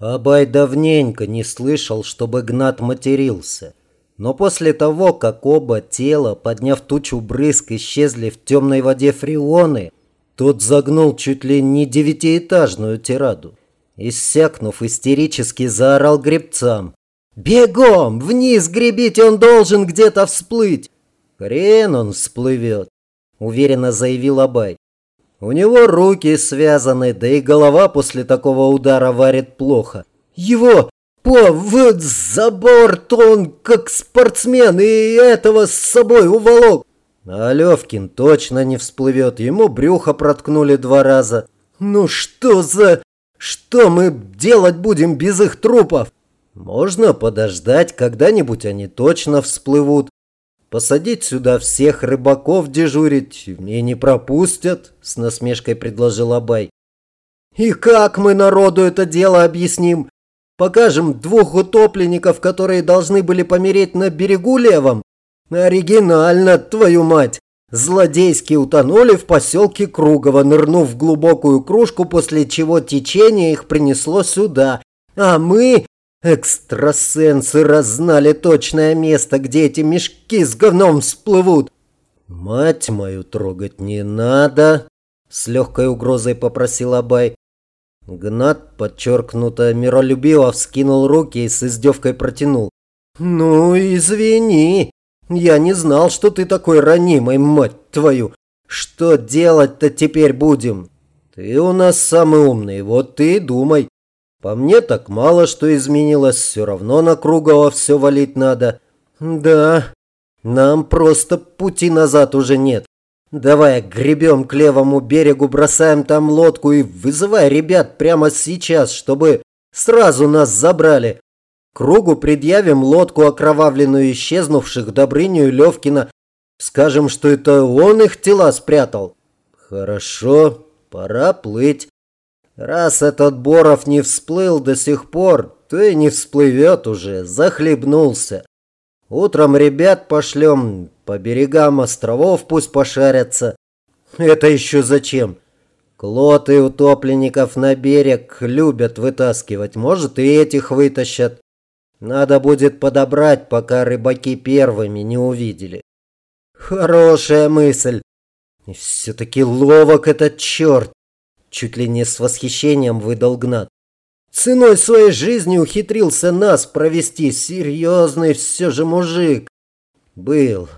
Абай давненько не слышал, чтобы Гнат матерился. Но после того, как оба тела, подняв тучу брызг, исчезли в темной воде фреоны, тот загнул чуть ли не девятиэтажную тираду. Иссякнув, истерически заорал гребцам. «Бегом! Вниз гребите, он должен где-то всплыть!» «Хрен он всплывет!» – уверенно заявил Абай. У него руки связаны, да и голова после такого удара варит плохо. Его по в за борт он как спортсмен и этого с собой уволок. А Левкин точно не всплывет, ему брюхо проткнули два раза. Ну что за... Что мы делать будем без их трупов? Можно подождать, когда-нибудь они точно всплывут. Посадить сюда всех рыбаков дежурить и не пропустят, с насмешкой предложил Абай. И как мы народу это дело объясним? Покажем двух утопленников, которые должны были помереть на берегу левом? Оригинально, твою мать! Злодейски утонули в поселке Кругово, нырнув в глубокую кружку, после чего течение их принесло сюда. А мы Экстрасенсы раззнали точное место, где эти мешки с говном всплывут. Мать мою трогать не надо, с легкой угрозой попросил Абай. Гнат подчеркнуто миролюбиво вскинул руки и с издевкой протянул. «Ну, извини, я не знал, что ты такой ранимый, мать твою. Что делать-то теперь будем? Ты у нас самый умный, вот ты и думай. По мне так мало что изменилось, все равно на Кругово все валить надо. Да, нам просто пути назад уже нет. Давай гребем к левому берегу, бросаем там лодку и вызывай ребят прямо сейчас, чтобы сразу нас забрали. Кругу предъявим лодку, окровавленную исчезнувших Добрыню и Левкина. Скажем, что это он их тела спрятал. Хорошо, пора плыть. Раз этот Боров не всплыл до сих пор, то и не всплывет уже, захлебнулся. Утром ребят пошлем, по берегам островов пусть пошарятся. Это еще зачем? Клоты утопленников на берег любят вытаскивать, может и этих вытащат. Надо будет подобрать, пока рыбаки первыми не увидели. Хорошая мысль. Все-таки ловок этот черт. Чуть ли не с восхищением выдал Гнат. Ценой своей жизни ухитрился нас провести. Серьезный все же мужик. Был,